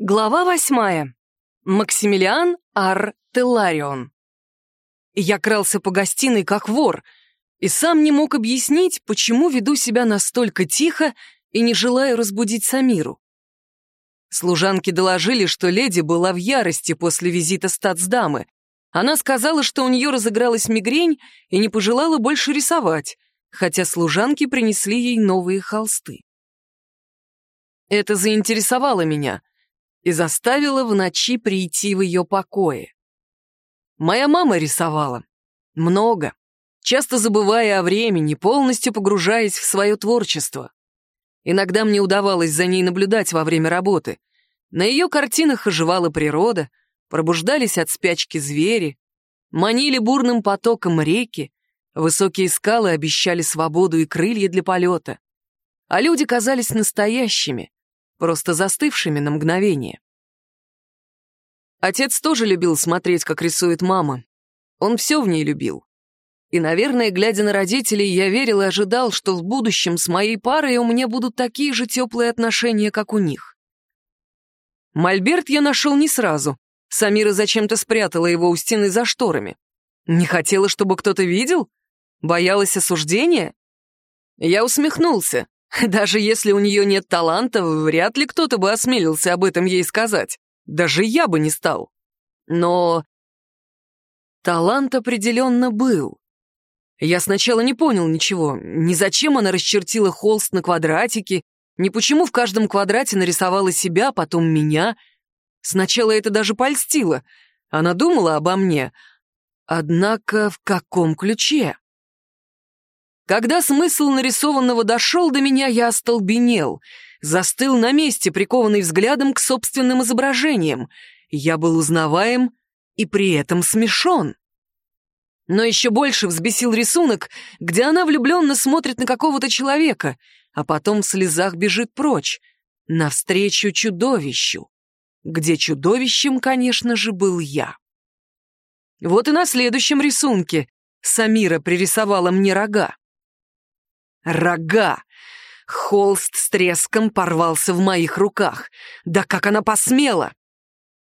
Глава восьмая. Максимилиан Ар Телларион. Я крался по гостиной как вор и сам не мог объяснить, почему веду себя настолько тихо и не желаю разбудить Самиру. Служанки доложили, что леди была в ярости после визита статсдамы. Она сказала, что у нее разыгралась мигрень и не пожелала больше рисовать, хотя служанки принесли ей новые холсты. Это заинтересовало меня — и заставила в ночи прийти в ее покое. Моя мама рисовала. Много. Часто забывая о времени, полностью погружаясь в свое творчество. Иногда мне удавалось за ней наблюдать во время работы. На ее картинах оживала природа, пробуждались от спячки звери, манили бурным потоком реки, высокие скалы обещали свободу и крылья для полета. А люди казались настоящими, просто застывшими на мгновение. Отец тоже любил смотреть, как рисует мама. Он все в ней любил. И, наверное, глядя на родителей, я верил и ожидал, что в будущем с моей парой у меня будут такие же теплые отношения, как у них. Мольберт я нашел не сразу. Самира зачем-то спрятала его у стены за шторами. Не хотела, чтобы кто-то видел? Боялась осуждения? Я усмехнулся. Даже если у нее нет таланта, вряд ли кто-то бы осмелился об этом ей сказать. Даже я бы не стал. Но талант определенно был. Я сначала не понял ничего, ни зачем она расчертила холст на квадратике, ни почему в каждом квадрате нарисовала себя, потом меня. Сначала это даже польстило. Она думала обо мне. Однако в каком ключе? Когда смысл нарисованного дошел до меня, я остолбенел, застыл на месте, прикованный взглядом к собственным изображениям. Я был узнаваем и при этом смешон. Но еще больше взбесил рисунок, где она влюбленно смотрит на какого-то человека, а потом в слезах бежит прочь, навстречу чудовищу, где чудовищем, конечно же, был я. Вот и на следующем рисунке Самира пририсовала мне рога. Рога! Холст с треском порвался в моих руках. Да как она посмела!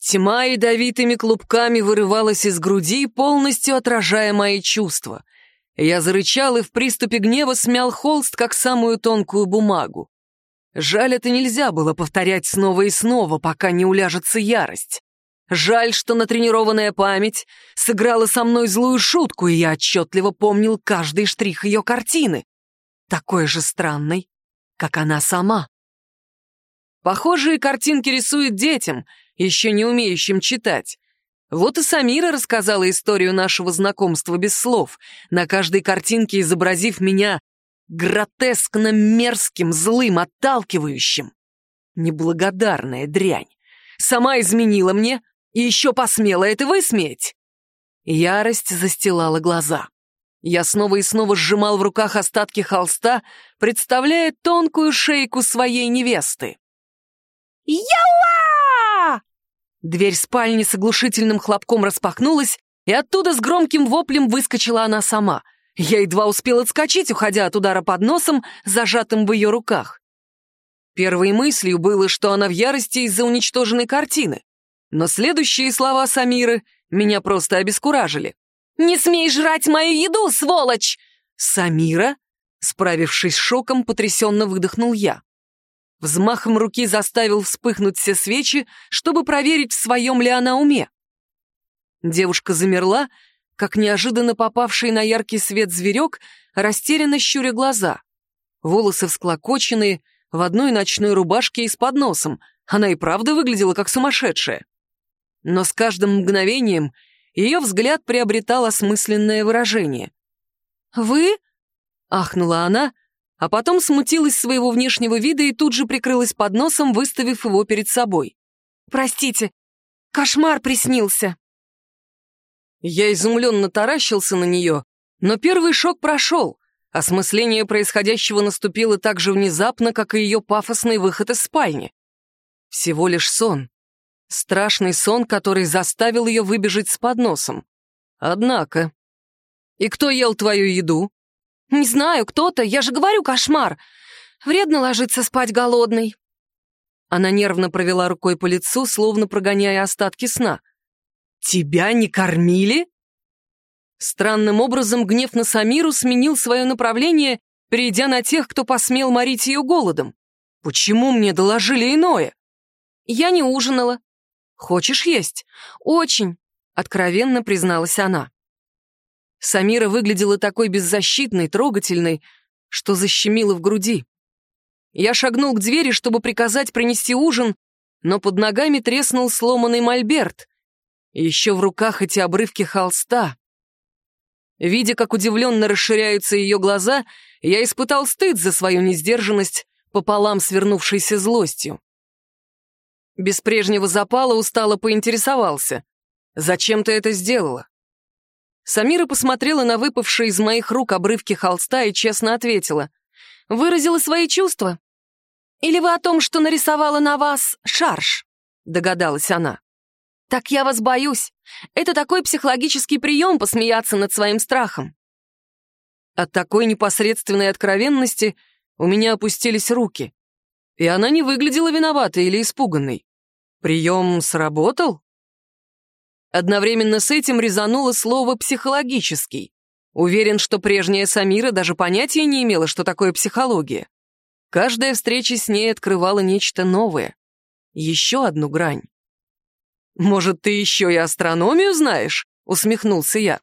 Тьма ядовитыми клубками вырывалась из груди, полностью отражая мои чувства. Я зарычал и в приступе гнева смял холст, как самую тонкую бумагу. Жаль, это нельзя было повторять снова и снова, пока не уляжется ярость. Жаль, что натренированная память сыграла со мной злую шутку, и я отчетливо помнил каждый штрих ее картины такой же странной, как она сама. Похожие картинки рисует детям, еще не умеющим читать. Вот и Самира рассказала историю нашего знакомства без слов, на каждой картинке изобразив меня гротескно мерзким, злым, отталкивающим. Неблагодарная дрянь. Сама изменила мне и еще посмела это высмеять. Ярость застилала глаза. Я снова и снова сжимал в руках остатки холста, представляя тонкую шейку своей невесты. «Яуа!» Дверь спальни с оглушительным хлопком распахнулась, и оттуда с громким воплем выскочила она сама. Я едва успел отскочить, уходя от удара под носом, зажатым в ее руках. Первой мыслью было, что она в ярости из-за уничтоженной картины. Но следующие слова Самиры меня просто обескуражили. «Не смей жрать мою еду, сволочь!» «Самира?» Справившись с шоком, потрясенно выдохнул я. Взмахом руки заставил вспыхнуть все свечи, чтобы проверить, в своем ли она уме. Девушка замерла, как неожиданно попавший на яркий свет зверек, растерянно щуря глаза. Волосы всклокоченные, в одной ночной рубашке и с подносом. Она и правда выглядела как сумасшедшая. Но с каждым мгновением ее взгляд приобретал осмысленное выражение. «Вы?» — ахнула она, а потом смутилась своего внешнего вида и тут же прикрылась под носом, выставив его перед собой. «Простите, кошмар приснился!» Я изумленно таращился на нее, но первый шок прошел. Осмысление происходящего наступило так же внезапно, как и ее пафосный выход из спальни. Всего лишь сон. Страшный сон, который заставил ее выбежать с подносом. Однако... «И кто ел твою еду?» «Не знаю, кто-то, я же говорю, кошмар. Вредно ложиться спать голодный». Она нервно провела рукой по лицу, словно прогоняя остатки сна. «Тебя не кормили?» Странным образом гнев на Самиру сменил свое направление, перейдя на тех, кто посмел морить ее голодом. «Почему мне доложили иное?» «Я не ужинала». «Хочешь есть?» «Очень», — откровенно призналась она. Самира выглядела такой беззащитной, трогательной, что защемило в груди. Я шагнул к двери, чтобы приказать принести ужин, но под ногами треснул сломанный мольберт. еще в руках эти обрывки холста. Видя, как удивленно расширяются ее глаза, я испытал стыд за свою несдержанность пополам свернувшейся злостью. Без прежнего запала устало поинтересовался. «Зачем ты это сделала?» Самира посмотрела на выпавшие из моих рук обрывки холста и честно ответила. «Выразила свои чувства? Или вы о том, что нарисовала на вас шарж?» — догадалась она. «Так я вас боюсь. Это такой психологический прием посмеяться над своим страхом». От такой непосредственной откровенности у меня опустились руки, и она не выглядела виноватой или испуганной. Прием сработал? Одновременно с этим резануло слово «психологический». Уверен, что прежняя Самира даже понятия не имела, что такое психология. Каждая встреча с ней открывала нечто новое. Еще одну грань. «Может, ты еще и астрономию знаешь?» — усмехнулся я.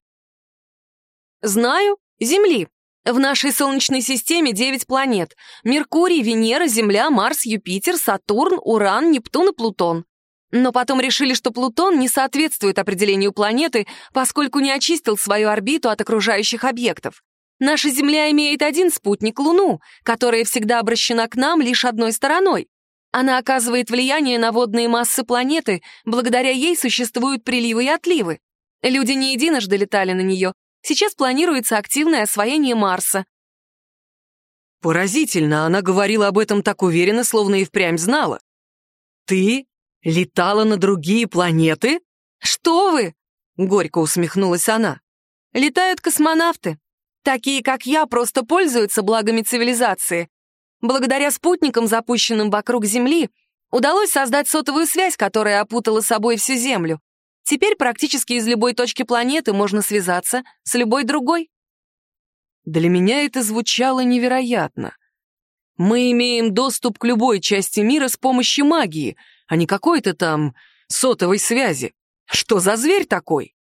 «Знаю. Земли. В нашей Солнечной системе девять планет. Меркурий, Венера, Земля, Марс, Юпитер, Сатурн, Уран, Нептун и Плутон. Но потом решили, что Плутон не соответствует определению планеты, поскольку не очистил свою орбиту от окружающих объектов. Наша Земля имеет один спутник — Луну, которая всегда обращена к нам лишь одной стороной. Она оказывает влияние на водные массы планеты, благодаря ей существуют приливы и отливы. Люди не единожды летали на нее. Сейчас планируется активное освоение Марса. Поразительно, она говорила об этом так уверенно, словно и впрямь знала. «Ты Летала на другие планеты? Что вы? Горько усмехнулась она. Летают космонавты. Такие, как я, просто пользуются благами цивилизации. Благодаря спутникам, запущенным вокруг Земли, удалось создать сотовую связь, которая опутала собой всю Землю. Теперь практически из любой точки планеты можно связаться с любой другой. Для меня это звучало невероятно. Мы имеем доступ к любой части мира с помощью магии, а не какой-то там сотовой связи. Что за зверь такой?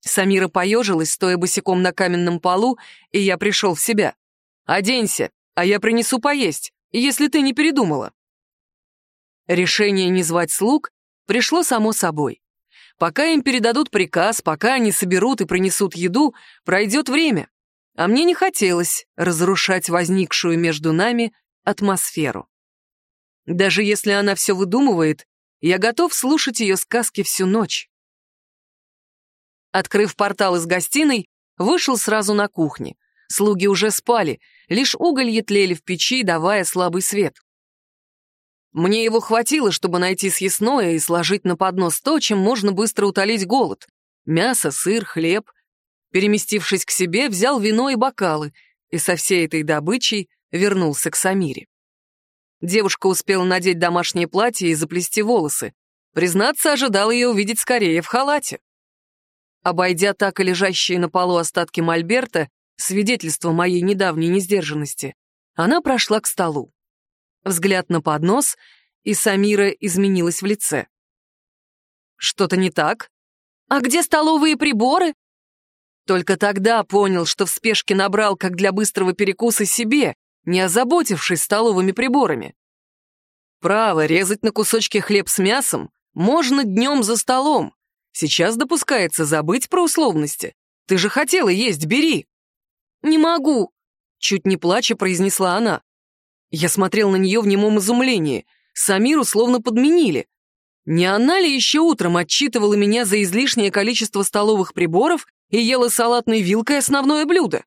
Самира поежилась, стоя босиком на каменном полу, и я пришел в себя. «Оденься, а я принесу поесть, если ты не передумала». Решение не звать слуг пришло само собой. Пока им передадут приказ, пока они соберут и принесут еду, пройдет время. А мне не хотелось разрушать возникшую между нами атмосферу. Даже если она все выдумывает, я готов слушать ее сказки всю ночь. Открыв портал из гостиной, вышел сразу на кухне. Слуги уже спали, лишь угольи тлели в печи, давая слабый свет. Мне его хватило, чтобы найти съестное и сложить на поднос то, чем можно быстро утолить голод. Мясо, сыр, хлеб. Переместившись к себе, взял вино и бокалы, и со всей этой добычей вернулся к Самире. Девушка успела надеть домашнее платье и заплести волосы. Признаться, ожидал ее увидеть скорее в халате. Обойдя так и лежащие на полу остатки мольберта, свидетельство моей недавней несдержанности, она прошла к столу. Взгляд на поднос, и Самира изменилась в лице. «Что-то не так? А где столовые приборы?» Только тогда понял, что в спешке набрал, как для быстрого перекуса, себе, не озаботившись столовыми приборами. Право, резать на кусочки хлеб с мясом можно днем за столом. Сейчас допускается забыть про условности. Ты же хотела есть, бери. Не могу, чуть не плача произнесла она. Я смотрел на нее в немом изумлении. Самиру словно подменили. Не она ли еще утром отчитывала меня за излишнее количество столовых приборов и ела салатной вилкой основное блюдо?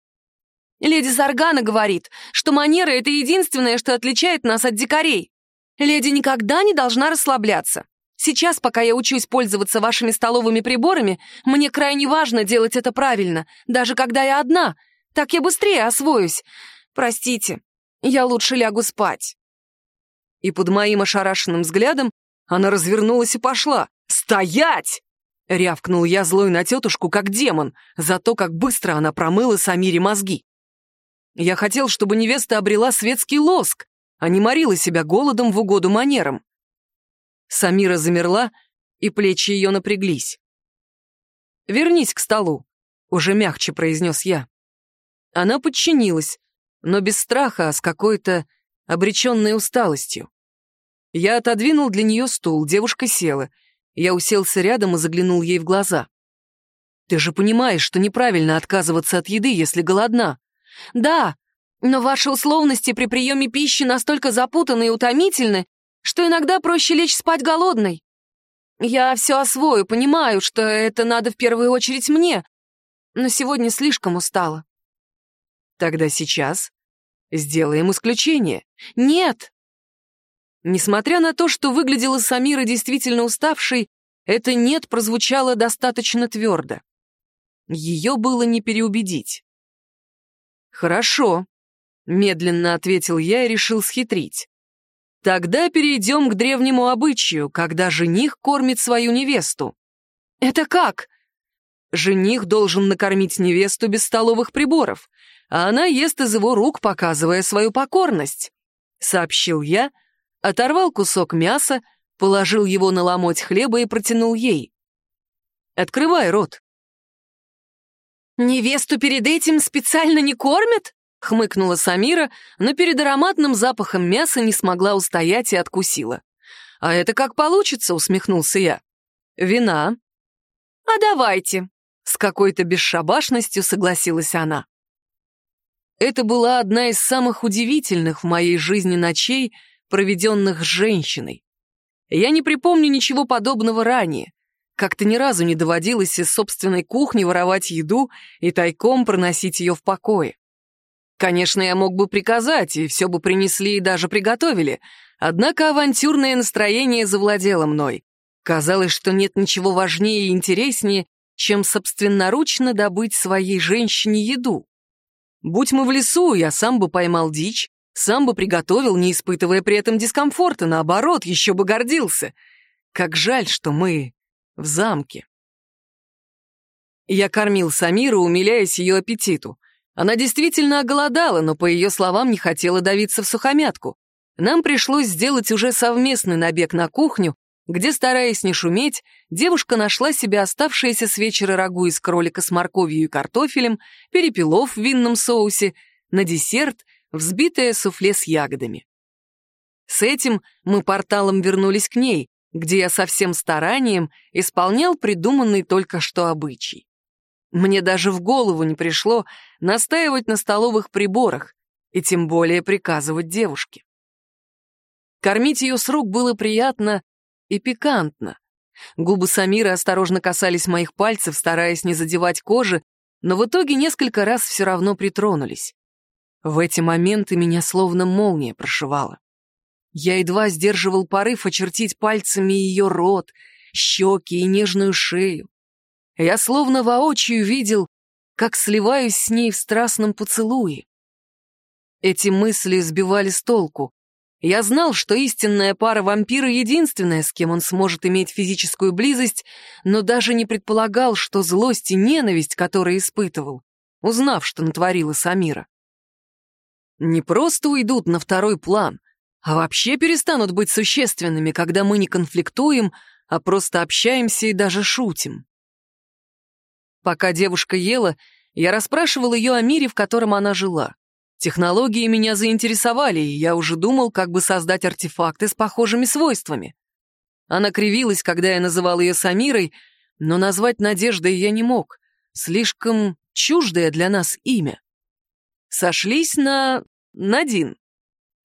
Леди Саргана говорит, что манеры — это единственное, что отличает нас от дикарей. Леди никогда не должна расслабляться. Сейчас, пока я учусь пользоваться вашими столовыми приборами, мне крайне важно делать это правильно, даже когда я одна. Так я быстрее освоюсь. Простите, я лучше лягу спать. И под моим ошарашенным взглядом она развернулась и пошла. «Стоять!» — рявкнул я злой на тетушку, как демон, за то, как быстро она промыла Самире мозги. Я хотел, чтобы невеста обрела светский лоск, а не морила себя голодом в угоду манерам. Самира замерла, и плечи ее напряглись. «Вернись к столу», — уже мягче произнес я. Она подчинилась, но без страха, а с какой-то обреченной усталостью. Я отодвинул для нее стул, девушка села. Я уселся рядом и заглянул ей в глаза. «Ты же понимаешь, что неправильно отказываться от еды, если голодна». «Да, но ваши условности при приеме пищи настолько запутаны и утомительны, что иногда проще лечь спать голодной. Я все освою, понимаю, что это надо в первую очередь мне, но сегодня слишком устала». «Тогда сейчас сделаем исключение». «Нет!» Несмотря на то, что выглядела Самира действительно уставшей, это «нет» прозвучало достаточно твердо. Ее было не переубедить. «Хорошо», — медленно ответил я и решил схитрить. «Тогда перейдем к древнему обычаю, когда жених кормит свою невесту». «Это как?» Жених должен накормить невесту без столовых приборов, а она ест из его рук, показывая свою покорность», — сообщил я, оторвал кусок мяса, положил его на ломоть хлеба и протянул ей. «Открывай рот». «Невесту перед этим специально не кормят?» — хмыкнула Самира, но перед ароматным запахом мяса не смогла устоять и откусила. «А это как получится?» — усмехнулся я. «Вина». «А давайте», — с какой-то бесшабашностью согласилась она. Это была одна из самых удивительных в моей жизни ночей, проведенных с женщиной. Я не припомню ничего подобного ранее. Как-то ни разу не доводилось из собственной кухни воровать еду и тайком проносить ее в покое. Конечно, я мог бы приказать, и все бы принесли и даже приготовили, однако авантюрное настроение завладело мной. Казалось, что нет ничего важнее и интереснее, чем собственноручно добыть своей женщине еду. Будь мы в лесу, я сам бы поймал дичь, сам бы приготовил, не испытывая при этом дискомфорта, наоборот, еще бы гордился. Как жаль, что мы в замке. Я кормил Самиру, умиляясь ее аппетиту. Она действительно оголодала, но, по ее словам, не хотела давиться в сухомятку. Нам пришлось сделать уже совместный набег на кухню, где, стараясь не шуметь, девушка нашла себе оставшееся с вечера рагу из кролика с морковью и картофелем, перепелов в винном соусе, на десерт взбитое суфле с ягодами. С этим мы порталом вернулись к ней, где я со всем старанием исполнял придуманный только что обычай. Мне даже в голову не пришло настаивать на столовых приборах и тем более приказывать девушке. Кормить ее с рук было приятно и пикантно. Губы Самира осторожно касались моих пальцев, стараясь не задевать кожи, но в итоге несколько раз все равно притронулись. В эти моменты меня словно молния прошивала. Я едва сдерживал порыв очертить пальцами ее рот, щеки и нежную шею. Я словно воочию видел, как сливаюсь с ней в страстном поцелуе. Эти мысли сбивали с толку. Я знал, что истинная пара вампира единственная, с кем он сможет иметь физическую близость, но даже не предполагал, что злость и ненависть, которые испытывал, узнав, что натворила Самира, не просто уйдут на второй план, а вообще перестанут быть существенными, когда мы не конфликтуем, а просто общаемся и даже шутим. Пока девушка ела, я расспрашивал ее о мире, в котором она жила. Технологии меня заинтересовали, и я уже думал, как бы создать артефакты с похожими свойствами. Она кривилась, когда я называл ее Самирой, но назвать Надеждой я не мог. Слишком чуждое для нас имя. Сошлись на Надин.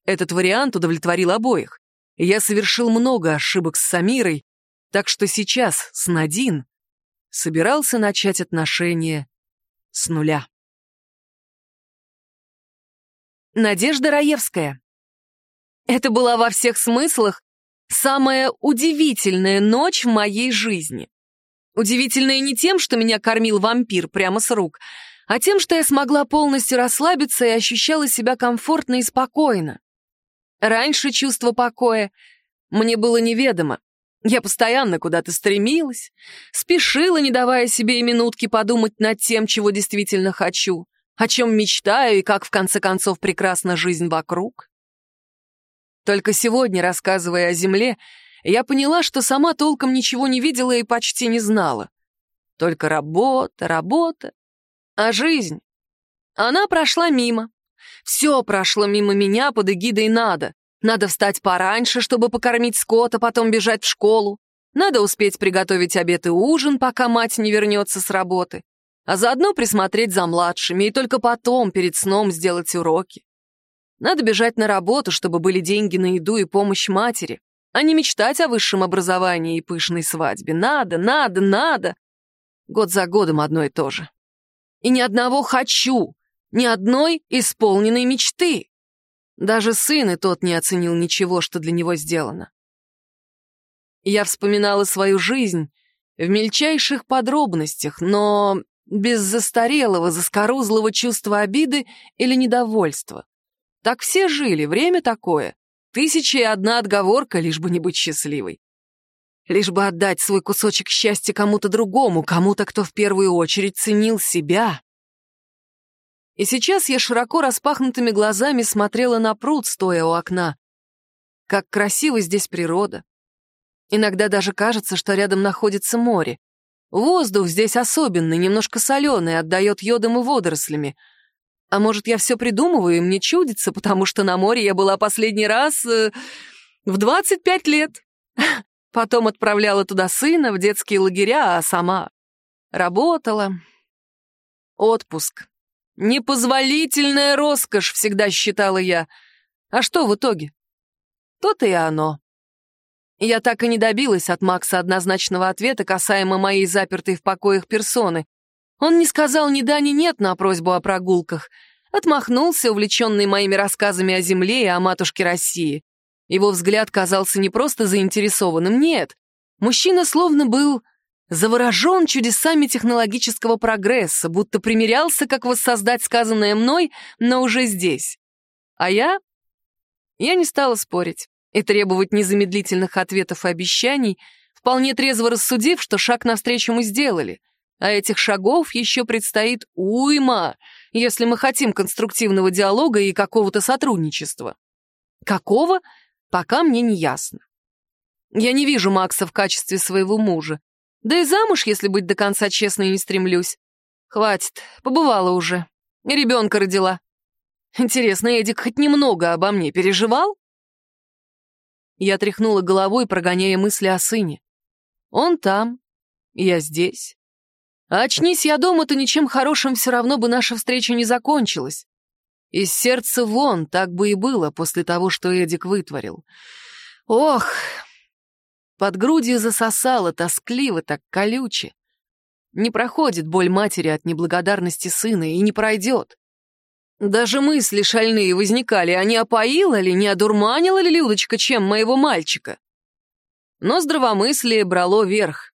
Этот вариант удовлетворил обоих. Я совершил много ошибок с Самирой, так что сейчас с Надин собирался начать отношения с нуля. Надежда Раевская. Это была во всех смыслах самая удивительная ночь в моей жизни. Удивительная не тем, что меня кормил вампир прямо с рук, а тем, что я смогла полностью расслабиться и ощущала себя комфортно и спокойно. Раньше чувство покоя мне было неведомо. Я постоянно куда-то стремилась, спешила, не давая себе и минутки подумать над тем, чего действительно хочу, о чем мечтаю и как, в конце концов, прекрасна жизнь вокруг. Только сегодня, рассказывая о земле, я поняла, что сама толком ничего не видела и почти не знала. Только работа, работа. А жизнь? Она прошла мимо. Все прошло мимо меня под эгидой «надо». Надо встать пораньше, чтобы покормить скот, а потом бежать в школу. Надо успеть приготовить обед и ужин, пока мать не вернется с работы. А заодно присмотреть за младшими и только потом, перед сном, сделать уроки. Надо бежать на работу, чтобы были деньги на еду и помощь матери, а не мечтать о высшем образовании и пышной свадьбе. Надо, надо, надо. Год за годом одно и то же. И ни одного «хочу», ни одной исполненной мечты. Даже сын и тот не оценил ничего, что для него сделано. Я вспоминала свою жизнь в мельчайших подробностях, но без застарелого, заскорузлого чувства обиды или недовольства. Так все жили, время такое. Тысяча и одна отговорка, лишь бы не быть счастливой. Лишь бы отдать свой кусочек счастья кому-то другому, кому-то, кто в первую очередь ценил себя. И сейчас я широко распахнутыми глазами смотрела на пруд, стоя у окна. Как красиво здесь природа. Иногда даже кажется, что рядом находится море. Воздух здесь особенный, немножко соленый, отдает йодом и водорослями. А может, я все придумываю, и мне чудится, потому что на море я была последний раз э, в 25 лет. Потом отправляла туда сына в детские лагеря, а сама работала. Отпуск. Непозволительная роскошь, всегда считала я. А что в итоге? То-то и оно. Я так и не добилась от Макса однозначного ответа касаемо моей запертой в покоях персоны. Он не сказал ни да, ни нет на просьбу о прогулках. Отмахнулся, увлеченный моими рассказами о Земле и о матушке России. Его взгляд казался не просто заинтересованным, нет. Мужчина словно был заворожен чудесами технологического прогресса, будто примерялся, как воссоздать сказанное мной, но уже здесь. А я? Я не стала спорить и требовать незамедлительных ответов и обещаний, вполне трезво рассудив, что шаг навстречу мы сделали, а этих шагов еще предстоит уйма, если мы хотим конструктивного диалога и какого-то сотрудничества. Какого? Пока мне не ясно. Я не вижу Макса в качестве своего мужа. Да и замуж, если быть до конца честной, не стремлюсь. Хватит, побывала уже. Ребенка родила. Интересно, Эдик хоть немного обо мне переживал? Я тряхнула головой, прогоняя мысли о сыне. Он там, я здесь. А очнись я дома, то ничем хорошим все равно бы наша встреча не закончилась. Из сердца вон так бы и было после того, что Эдик вытворил. Ох! Под грудью засосало, тоскливо, так колюче. Не проходит боль матери от неблагодарности сына и не пройдет. Даже мысли шальные возникали, а не опоила ли, не одурманила ли Людочка чем моего мальчика? Но здравомыслие брало верх.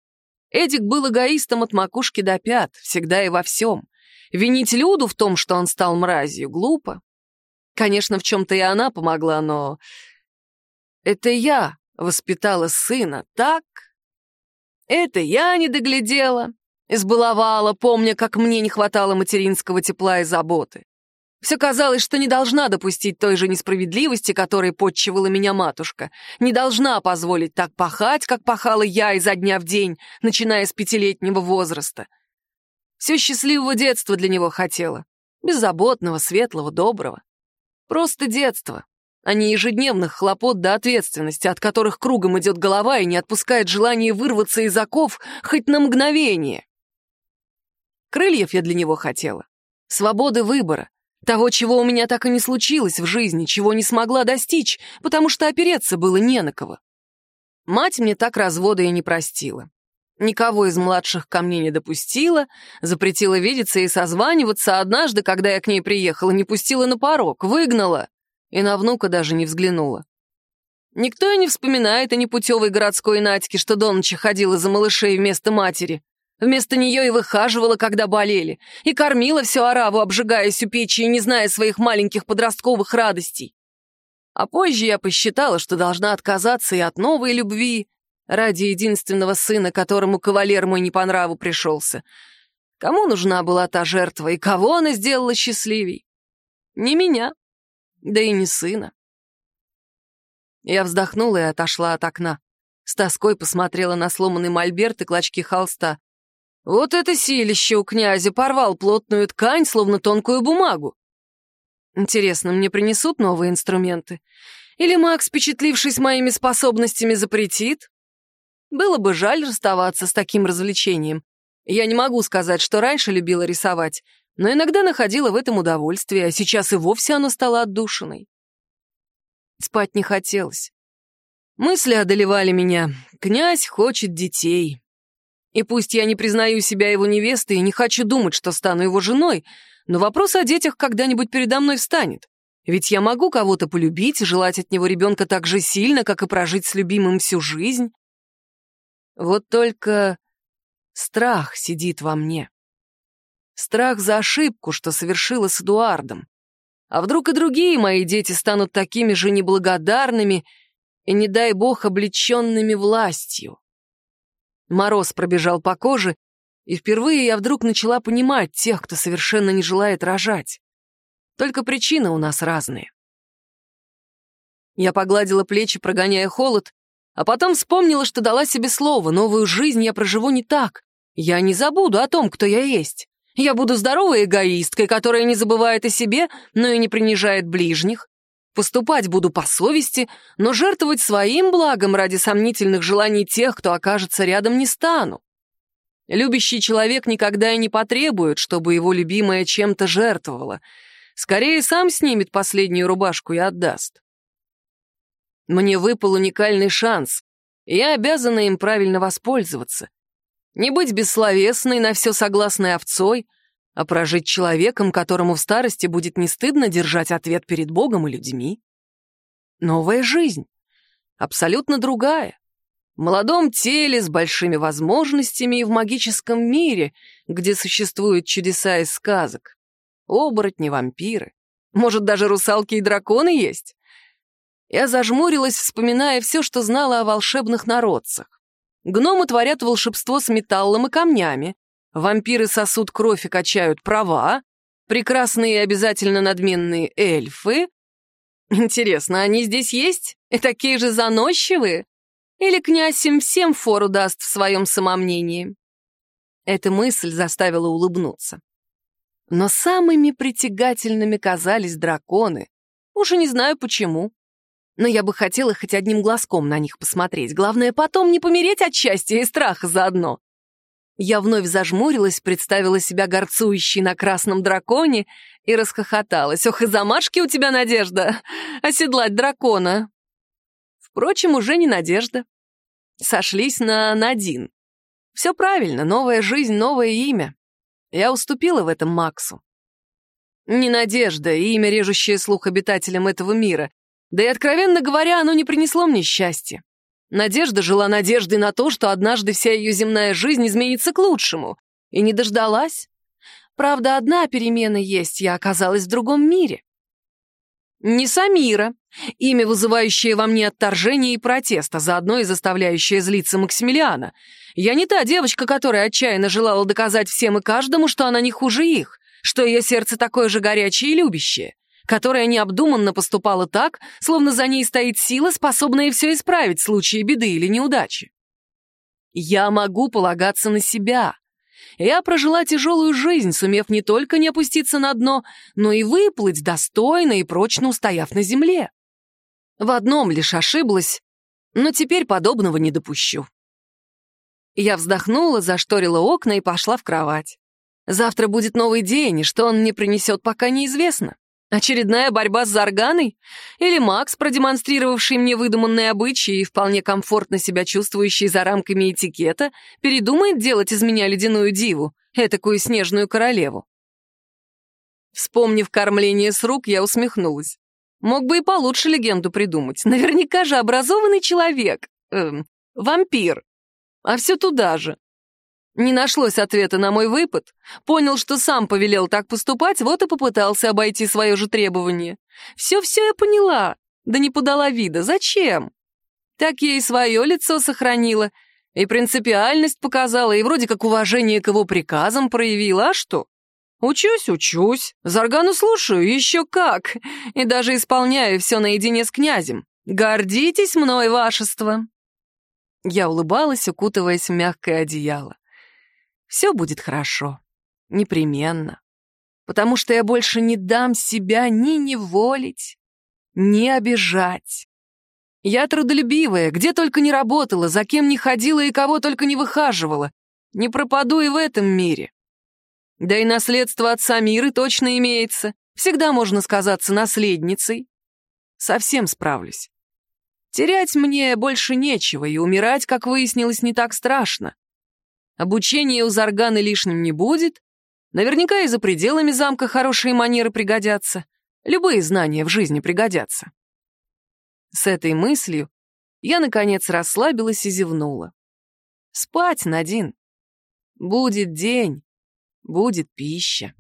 Эдик был эгоистом от макушки до пят, всегда и во всем. Винить Люду в том, что он стал мразью, глупо. Конечно, в чем-то и она помогла, но... Это я воспитала сына, так? Это я не доглядела, избаловала, помня, как мне не хватало материнского тепла и заботы. Все казалось, что не должна допустить той же несправедливости, которой подчивала меня матушка. Не должна позволить так пахать, как пахала я изо дня в день, начиная с пятилетнего возраста. Все счастливого детства для него хотела. Беззаботного, светлого, доброго. Просто детство, а не ежедневных хлопот до ответственности, от которых кругом идет голова и не отпускает желание вырваться из оков хоть на мгновение. Крыльев я для него хотела. Свободы выбора. Того, чего у меня так и не случилось в жизни, чего не смогла достичь, потому что опереться было не на кого. Мать мне так развода и не простила. Никого из младших ко мне не допустила, запретила видеться и созваниваться, однажды, когда я к ней приехала, не пустила на порог, выгнала и на внука даже не взглянула. Никто и не вспоминает о непутевой городской Надьке, что до ночи ходила за малышей вместо матери. Вместо нее и выхаживала, когда болели, и кормила всю ораву, обжигаясь у печи и не зная своих маленьких подростковых радостей. А позже я посчитала, что должна отказаться и от новой любви ради единственного сына, которому кавалер мой не по нраву пришелся. Кому нужна была та жертва и кого она сделала счастливей? Не меня, да и не сына. Я вздохнула и отошла от окна. С тоской посмотрела на сломанный мольберт и клочки холста. Вот это силище у князя порвал плотную ткань, словно тонкую бумагу. Интересно, мне принесут новые инструменты? Или Макс, впечатлившись моими способностями, запретит? Было бы жаль расставаться с таким развлечением. Я не могу сказать, что раньше любила рисовать, но иногда находила в этом удовольствие, а сейчас и вовсе оно стало отдушиной. Спать не хотелось. Мысли одолевали меня. Князь хочет детей. И пусть я не признаю себя его невестой и не хочу думать, что стану его женой, но вопрос о детях когда-нибудь передо мной встанет. Ведь я могу кого-то полюбить и желать от него ребенка так же сильно, как и прожить с любимым всю жизнь. Вот только страх сидит во мне. Страх за ошибку, что совершила с Эдуардом. А вдруг и другие мои дети станут такими же неблагодарными и, не дай бог, облеченными властью? Мороз пробежал по коже, и впервые я вдруг начала понимать тех, кто совершенно не желает рожать. Только причины у нас разные. Я погладила плечи, прогоняя холод, а потом вспомнила, что дала себе слово, новую жизнь я проживу не так. Я не забуду о том, кто я есть. Я буду здоровой эгоисткой, которая не забывает о себе, но и не принижает ближних. Поступать буду по совести, но жертвовать своим благом ради сомнительных желаний тех, кто окажется рядом, не стану. Любящий человек никогда и не потребует, чтобы его любимая чем-то жертвовала. Скорее, сам снимет последнюю рубашку и отдаст. Мне выпал уникальный шанс, и я обязана им правильно воспользоваться. Не быть бессловесной, на все согласной овцой, а прожить человеком, которому в старости будет не стыдно держать ответ перед Богом и людьми. Новая жизнь, абсолютно другая, в молодом теле с большими возможностями и в магическом мире, где существуют чудеса из сказок. Оборотни, вампиры. Может, даже русалки и драконы есть? Я зажмурилась, вспоминая все, что знала о волшебных народцах. Гномы творят волшебство с металлом и камнями. Вампиры сосут кровь и качают права. Прекрасные и обязательно надменные эльфы. Интересно, они здесь есть? И такие же заносчивые? Или князь им всем фору даст в своем самомнении? Эта мысль заставила улыбнуться. Но самыми притягательными казались драконы. Уж и не знаю почему. Но я бы хотела хоть одним глазком на них посмотреть. Главное, потом не помереть от счастья и страха заодно. Я вновь зажмурилась, представила себя горцующей на красном драконе и расхохоталась. «Ох, и замашки у тебя, Надежда! Оседлать дракона! Впрочем, уже не Надежда. Сошлись на Надин. Все правильно, новая жизнь, новое имя. Я уступила в этом Максу. Не Надежда, имя, режущее слух обитателям этого мира. Да и, откровенно говоря, оно не принесло мне счастья. Надежда жила надеждой на то, что однажды вся ее земная жизнь изменится к лучшему. И не дождалась. Правда, одна перемена есть, я оказалась в другом мире. Не Самира, имя, вызывающее во мне отторжение и протест, а заодно и заставляющее злиться Максимилиана. Я не та девочка, которая отчаянно желала доказать всем и каждому, что она не хуже их, что ее сердце такое же горячее и любящее, которая необдуманно поступала так, словно за ней стоит сила, способная все исправить в случае беды или неудачи. Я могу полагаться на себя, я прожила тяжелую жизнь, сумев не только не опуститься на дно, но и выплыть достойно и прочно устояв на земле. В одном лишь ошиблась, но теперь подобного не допущу. Я вздохнула, зашторила окна и пошла в кровать. Завтра будет новый день, и что он мне принесет, пока неизвестно. Очередная борьба с Зарганой? Или Макс, продемонстрировавший мне выдуманные обычаи и вполне комфортно себя чувствующий за рамками этикета, передумает делать из меня ледяную диву, этакую снежную королеву? Вспомнив кормление с рук, я усмехнулась. Мог бы и получше легенду придумать. Наверняка же образованный человек. Эм, вампир. А все туда же. Не нашлось ответа на мой выпад. Понял, что сам повелел так поступать, вот и попытался обойти свое же требование. Все-все я поняла. Да не подала вида. Зачем? Так я и свое лицо сохранила, и принципиальность показала, и вроде как уважение к его приказам проявила. А что? Учусь, учусь. Заргану слушаю, еще как. И даже исполняю все наедине с князем. Гордитесь мной, вашество. Я улыбалась, укутываясь в мягкое одеяло. Все будет хорошо. Непременно. Потому что я больше не дам себя ни неволить, ни обижать. Я трудолюбивая, где только не работала, за кем не ходила и кого только не выхаживала. Не пропаду и в этом мире. Да и наследство от Самиры точно имеется. Всегда можно сказаться наследницей. Совсем справлюсь. Терять мне больше нечего, и умирать, как выяснилось, не так страшно. Обучение у Заргана лишним не будет. Наверняка и за пределами замка хорошие манеры пригодятся. Любые знания в жизни пригодятся. С этой мыслью я, наконец, расслабилась и зевнула. Спать, Надин. Будет день, будет пища.